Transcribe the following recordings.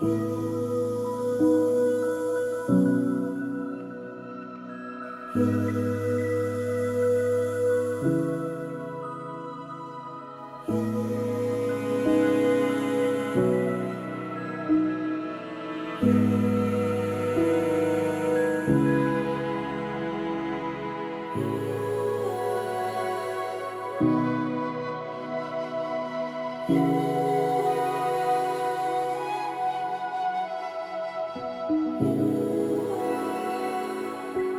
Música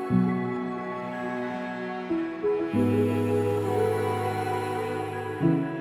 thank you.